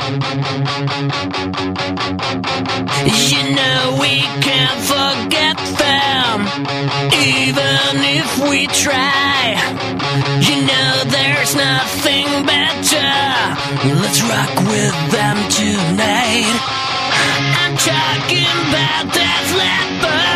You know we can't forget them, even if we try. You know there's nothing better. Let's rock with them tonight. I'm talking about that leopard.